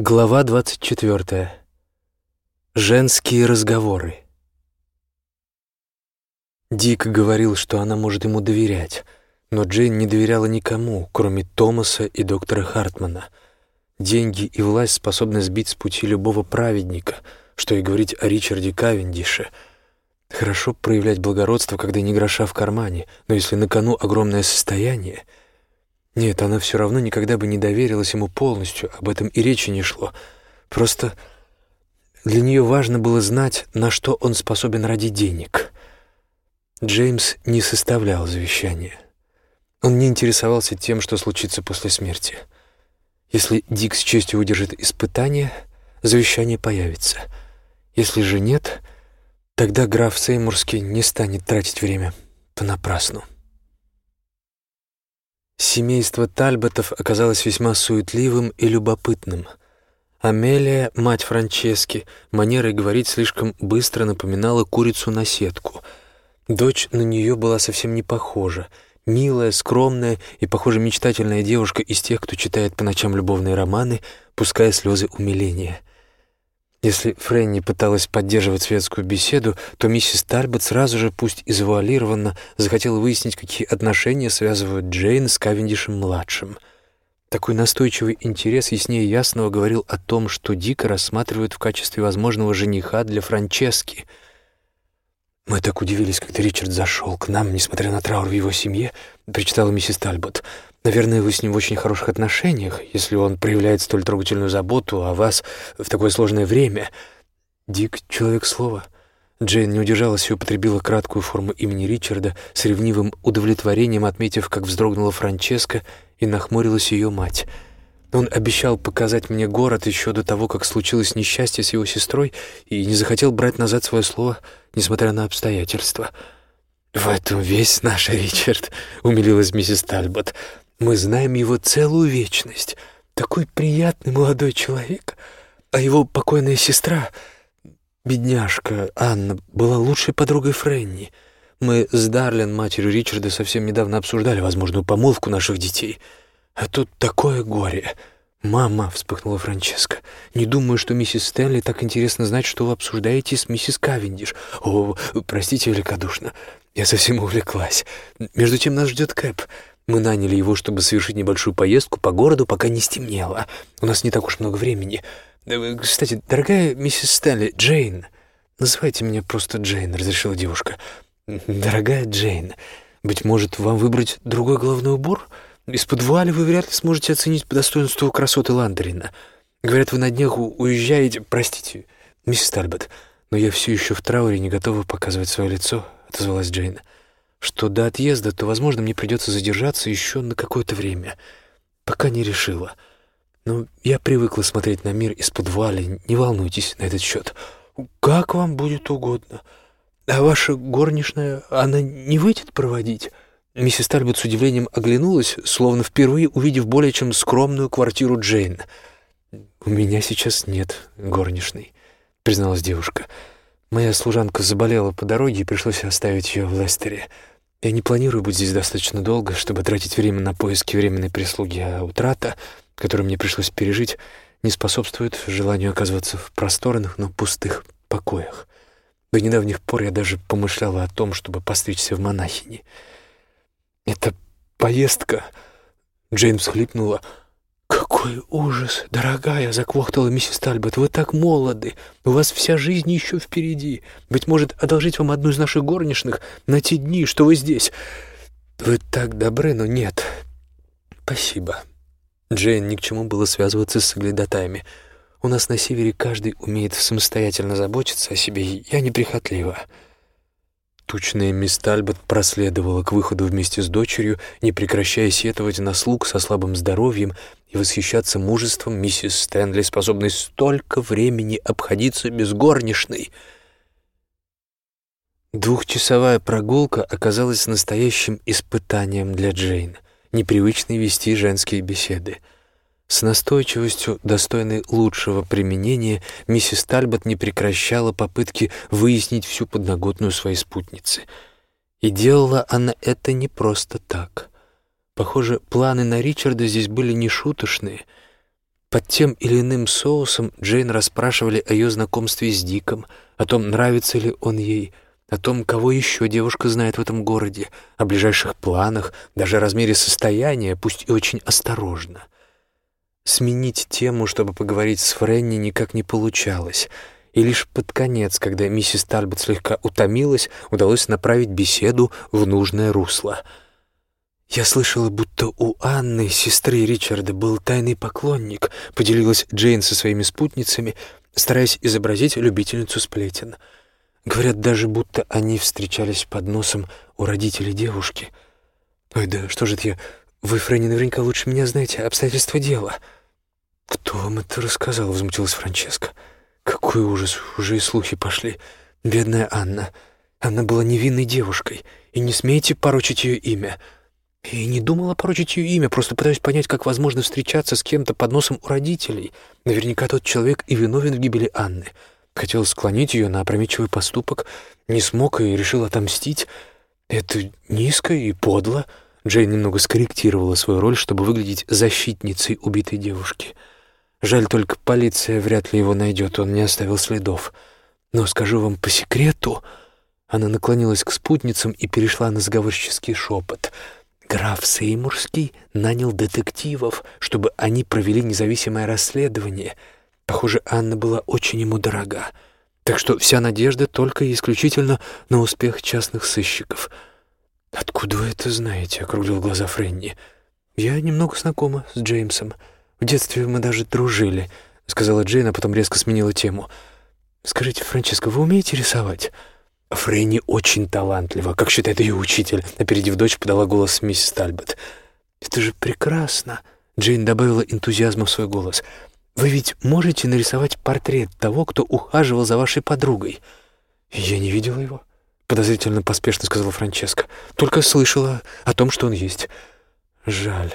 Глава 24. Женские разговоры. Дик говорил, что она может ему доверять, но Джейн не доверяла никому, кроме Томаса и доктора Хартмана. Деньги и власть способны сбить с пути любого праведника, что и говорить о Ричарде Кавендише. Хорошо проявлять благородство, когда не гроша в кармане, но если на кону огромное состояние — нет, она все равно никогда бы не доверилась ему полностью, об этом и речи не шло. Просто для нее важно было знать, на что он способен ради денег. Джеймс не составлял завещания. Он не интересовался тем, что случится после смерти. Если Дик с честью выдержит испытание, завещание появится. Если же нет, тогда граф Сеймурский не станет тратить время понапрасну. Семейство Тальботов оказалось весьма суетливым и любопытным. Амелия, мать Франчески, манерой говорить слишком быстро напоминала курицу на сетку. Дочь на нее была совсем не похожа. Милая, скромная и, похоже, мечтательная девушка из тех, кто читает по ночам любовные романы, пуская слезы умиления. Если Фрэнни пыталась поддерживать светскую беседу, то миссис Тальбот сразу же, пусть и завуалированно, захотела выяснить, какие отношения связывают Джейн с Кавендишем-младшим. Такой настойчивый интерес яснее ясного говорил о том, что Дика рассматривают в качестве возможного жениха для Франчески. «Мы так удивились, когда Ричард зашел к нам, несмотря на траур в его семье», — прочитала миссис Тальбот. Наверное, вы с ним в очень хороших отношениях, если он проявляет столь трогательную заботу о вас в такое сложное время. Дик — человек слова. Джейн не удержалась и употребила краткую форму имени Ричарда с ревнивым удовлетворением, отметив, как вздрогнула Франческа и нахмурилась ее мать. Он обещал показать мне город еще до того, как случилось несчастье с его сестрой, и не захотел брать назад свое слово, несмотря на обстоятельства. «В этом весь наш Ричард», — умилилась миссис Тальбот. Мы знаем его целую вечность. Такой приятный молодой человек. А его покойная сестра, бедняжка Анна, была лучшей подругой Фрэнни. Мы с Дарлин, матерью Ричарда, совсем недавно обсуждали возможную помолвку наших детей. А тут такое горе. «Мама», — вспыхнула Франческа, — «не думаю, что миссис Стэнли так интересно знать, что вы обсуждаете с миссис Кавендиш. О, простите великодушно, я совсем увлеклась. Между тем нас ждет Кэп. Мы наняли его, чтобы совершить небольшую поездку по городу, пока не стемнело. У нас не так уж много времени. Э, кстати, дорогая миссис Стэнли, Джейн. Называйте меня просто Джейн, разрешила девушка. Дорогая Джейн, быть может, вам выбрать другой головной убор? Из-под вы вряд ли сможете оценить по достоинству красоты Ландерина. Говорят, вы на днях уезжаете... Простите, миссис Тальбот, но я все еще в трауре не готова показывать свое лицо, отозвалась Джейн что до отъезда, то, возможно, мне придется задержаться еще на какое-то время. Пока не решила. Но я привыкла смотреть на мир из-под вуали. Не волнуйтесь на этот счет. Как вам будет угодно. А ваша горничная, она не выйдет проводить?» Миссис Тальбот с удивлением оглянулась, словно впервые увидев более чем скромную квартиру Джейн. «У меня сейчас нет горничной», — призналась девушка. «Моя служанка заболела по дороге, и пришлось оставить ее в Лестере. Я не планирую быть здесь достаточно долго, чтобы тратить время на поиски временной прислуги, а утрата, которую мне пришлось пережить, не способствует желанию оказываться в просторных, но пустых покоях. До недавних пор я даже помышляла о том, чтобы постричься в монахини. Эта поездка... Джейн всхлипнула — «Какой ужас, дорогая!» — заквохтала миссис Тальбот. «Вы так молоды! У вас вся жизнь еще впереди. Быть может, одолжить вам одну из наших горничных на те дни, что вы здесь. Вы так добры, но нет. Спасибо». Джейн ни к чему было связываться с соглядатаями. «У нас на севере каждый умеет самостоятельно заботиться о себе. Я неприхотлива». Тучная мисс Тальбот проследовала к выходу вместе с дочерью, не прекращая сетовать на слуг со слабым здоровьем и восхищаться мужеством миссис Стэнли, способной столько времени обходиться без горничной. Двухчасовая прогулка оказалась настоящим испытанием для Джейн, непривычной вести женские беседы — с настойчивостью, достойной лучшего применения, миссис Тальбот не прекращала попытки выяснить всю подноготную своей спутницы. И делала она это не просто так. Похоже, планы на Ричарда здесь были не шуточные. Под тем или иным соусом Джейн расспрашивали о ее знакомстве с Диком, о том, нравится ли он ей, о том, кого еще девушка знает в этом городе, о ближайших планах, даже о размере состояния, пусть и очень осторожно. Сменить тему, чтобы поговорить с Френни, никак не получалось, и лишь под конец, когда миссис Тальбот слегка утомилась, удалось направить беседу в нужное русло — «Я слышала, будто у Анны, сестры Ричарда, был тайный поклонник», — поделилась Джейн со своими спутницами, стараясь изобразить любительницу сплетен. Говорят даже, будто они встречались под носом у родителей девушки. «Ой, да что же это я? Вы, Фрэнни, наверняка лучше меня знаете обстоятельства дела». «Кто вам это рассказал?» — возмутилась Франческа. «Какой ужас! Уже и слухи пошли. Бедная Анна. Она была невинной девушкой, и не смейте порочить ее имя». И не думала порочить ее имя, просто пытаюсь понять, как возможно встречаться с кем-то под носом у родителей. Наверняка тот человек и виновен в гибели Анны. Хотел склонить ее на опрометчивый поступок, не смог и решил отомстить. Это низко и подло. Джейн немного скорректировала свою роль, чтобы выглядеть защитницей убитой девушки. Жаль, только полиция вряд ли его найдет, он не оставил следов. Но скажу вам по секрету... Она наклонилась к спутницам и перешла на заговорческий шепот — Граф Сеймурский нанял детективов, чтобы они провели независимое расследование. Похоже, Анна была очень ему дорога. Так что вся надежда только и исключительно на успех частных сыщиков. «Откуда вы это знаете?» — округлил глаза Френни. «Я немного знакома с Джеймсом. В детстве мы даже дружили», — сказала Джейн, а потом резко сменила тему. «Скажите, Франческо, вы умеете рисовать?» Фрэнни очень талантлива, как считает ее учитель. Опередив дочь, подала голос миссис Тальбот. «Это же прекрасно!» Джейн добавила энтузиазма в свой голос. «Вы ведь можете нарисовать портрет того, кто ухаживал за вашей подругой?» «Я не видела его», — подозрительно поспешно сказала Франческа. «Только слышала о том, что он есть. Жаль.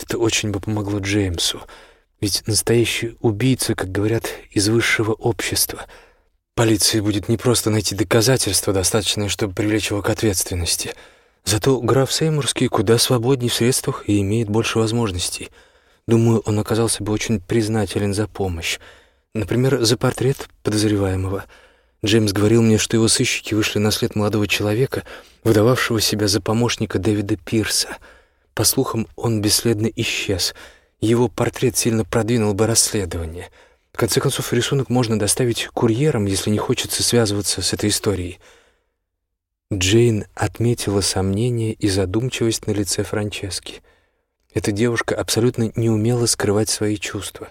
Это очень бы помогло Джеймсу. Ведь настоящий убийца, как говорят, из высшего общества — Полиции будет непросто найти доказательства, достаточные, чтобы привлечь его к ответственности. Зато граф Сеймурский куда свободнее в средствах и имеет больше возможностей. Думаю, он оказался бы очень признателен за помощь. Например, за портрет подозреваемого. Джеймс говорил мне, что его сыщики вышли на след молодого человека, выдававшего себя за помощника Дэвида Пирса. По слухам, он бесследно исчез. Его портрет сильно продвинул бы расследование — в конце концов, рисунок можно доставить курьером, если не хочется связываться с этой историей. Джейн отметила сомнение и задумчивость на лице Франчески. Эта девушка абсолютно не умела скрывать свои чувства.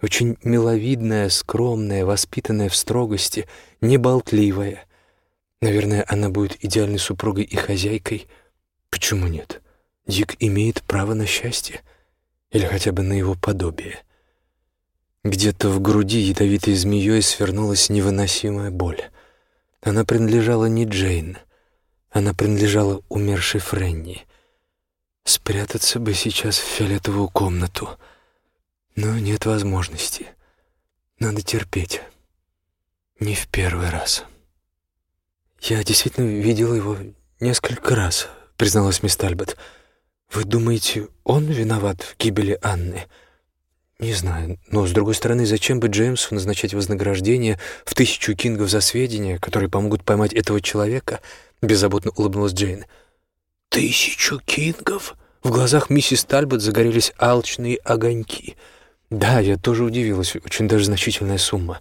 Очень миловидная, скромная, воспитанная в строгости, неболтливая. Наверное, она будет идеальной супругой и хозяйкой. Почему нет? Дик имеет право на счастье. Или хотя бы на его подобие. Где-то в груди ядовитой змеей свернулась невыносимая боль. Она принадлежала не Джейн. Она принадлежала умершей Френни. Спрятаться бы сейчас в фиолетовую комнату. Но нет возможности. Надо терпеть. Не в первый раз. «Я действительно видела его несколько раз», — призналась мисс Тальбот. «Вы думаете, он виноват в гибели Анны?» Не знаю, но, с другой стороны, зачем бы Джеймсу назначать вознаграждение в тысячу кингов за сведения, которые помогут поймать этого человека? Беззаботно улыбнулась Джейн. Тысячу кингов? В глазах миссис Тальбот загорелись алчные огоньки. Да, я тоже удивилась, очень даже значительная сумма.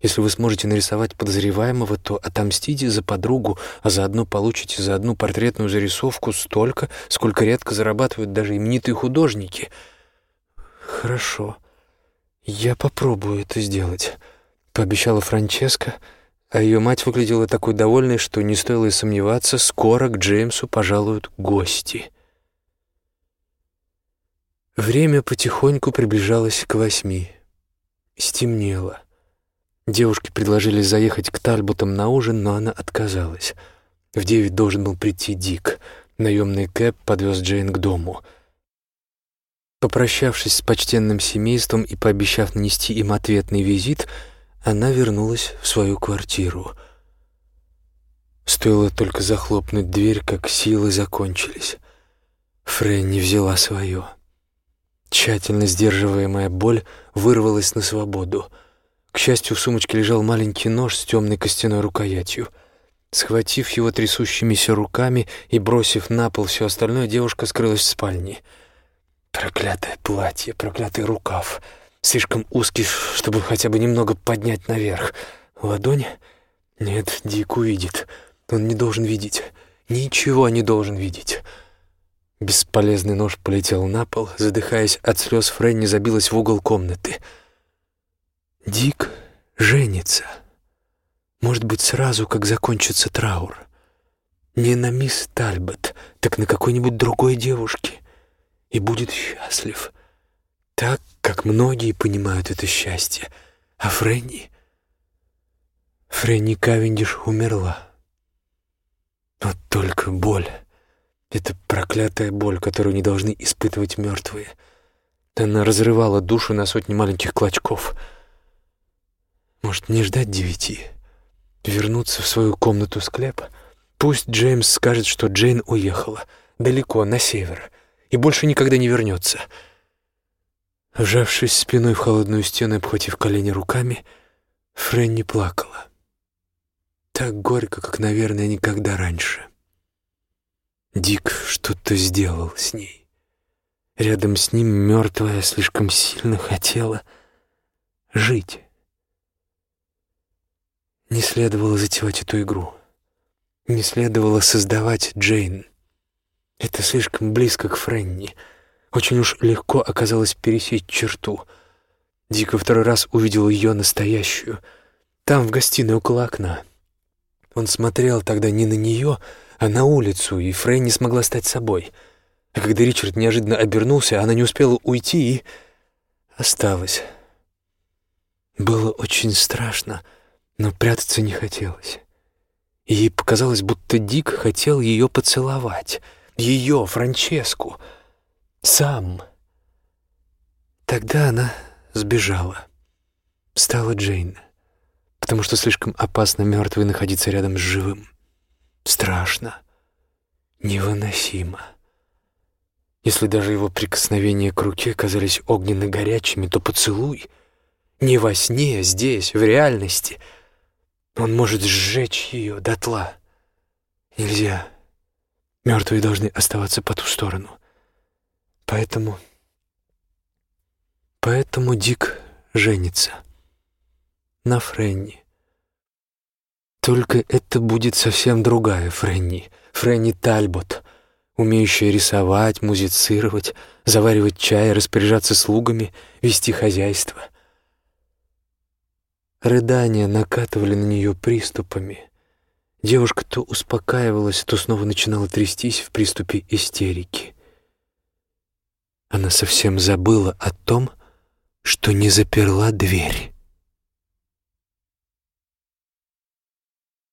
Если вы сможете нарисовать подозреваемого, то отомстите за подругу, а заодно получите за одну портретную зарисовку столько, сколько редко зарабатывают даже именитые художники — «Хорошо. Я попробую это сделать», — пообещала Франческа, а ее мать выглядела такой довольной, что не стоило и сомневаться, скоро к Джеймсу пожалуют гости. Время потихоньку приближалось к восьми. Стемнело. Девушки предложили заехать к Тальботам на ужин, но она отказалась. В девять должен был прийти Дик. Наемный кэп подвез Джейн к дому — Попрощавшись с почтенным семейством и пообещав нанести им ответный визит, она вернулась в свою квартиру. Стоило только захлопнуть дверь, как силы закончились. Фрэнни взяла свое. Тщательно сдерживаемая боль вырвалась на свободу. К счастью, в сумочке лежал маленький нож с темной костяной рукоятью. Схватив его трясущимися руками и бросив на пол все остальное, девушка скрылась в спальне. Проклятое платье, проклятый рукав. Слишком узкий, чтобы хотя бы немного поднять наверх. Ладонь? Нет, Дик увидит. Он не должен видеть. Ничего не должен видеть. Бесполезный нож полетел на пол, задыхаясь от слез, Фрэнни забилась в угол комнаты. Дик женится. Может быть, сразу, как закончится траур. Не на мисс Тальбот, так на какой-нибудь другой девушке. И будет счастлив. Так, как многие понимают это счастье. А Фрэнни... Фрэнни Кавендиш умерла. Вот только боль. Это проклятая боль, которую не должны испытывать мертвые. Она разрывала душу на сотни маленьких клочков. Может, не ждать девяти? Вернуться в свою комнату-склеп? Пусть Джеймс скажет, что Джейн уехала. Далеко, на север. И больше никогда не вернется. Вжавшись спиной в холодную стену и обхватив колени руками, Фрэнни плакала. Так горько, как, наверное, никогда раньше. Дик что-то сделал с ней. Рядом с ним мертвая слишком сильно хотела жить. Не следовало затевать эту игру. Не следовало создавать Джейн. Это слишком близко к Френни. Очень уж легко оказалось пересечь черту. Дик во второй раз увидел ее настоящую. Там, в гостиной, около окна. Он смотрел тогда не на нее, а на улицу, и Фрей не смогла стать собой. А когда Ричард неожиданно обернулся, она не успела уйти и... осталась. Было очень страшно, но прятаться не хотелось. ей показалось, будто Дик хотел ее поцеловать. Ее, Франческу. Сам. Тогда она сбежала. Стала Джейн. Потому что слишком опасно мертвой находиться рядом с живым. Страшно. Невыносимо. Если даже его прикосновения к руке казались огненно-горячими, то поцелуй не во сне, а здесь, в реальности. Он может сжечь ее дотла. Нельзя. Мертвые должны оставаться по ту сторону. Поэтому... Поэтому Дик женится. На Френни. Только это будет совсем другая Фрэнни, Фрэнни Тальбот, умеющая рисовать, музицировать, заваривать чай, распоряжаться слугами, вести хозяйство. Рыдания накатывали на нее приступами. Девушка то успокаивалась, то снова начинала трястись в приступе истерики. Она совсем забыла о том, что не заперла дверь.